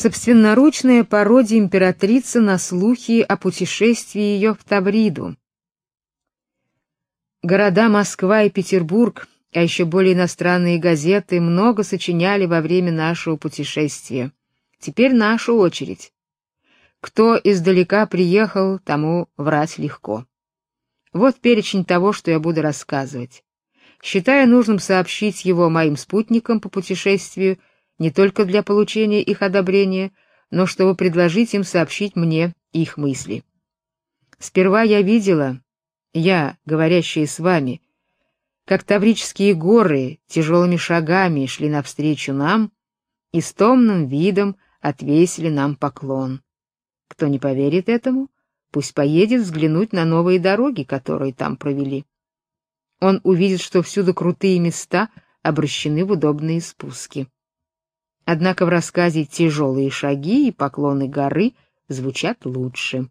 собственноручная пародия императрицы на слухи о путешествии ее в Тавриду. Города Москва и Петербург, а еще более иностранные газеты много сочиняли во время нашего путешествия. Теперь наша очередь. Кто издалека приехал, тому врать легко. Вот перечень того, что я буду рассказывать. Считаю нужным сообщить его моим спутникам по путешествию не только для получения их одобрения, но чтобы предложить им сообщить мне их мысли. Сперва я видела, я, говорящая с вами, как Таврические горы тяжелыми шагами шли навстречу нам и с томным видом отвесили нам поклон. Кто не поверит этому, пусть поедет взглянуть на новые дороги, которые там провели. Он увидит, что всюду крутые места обращены в удобные спуски. Однако в рассказе тяжелые шаги и поклоны горы звучат лучше.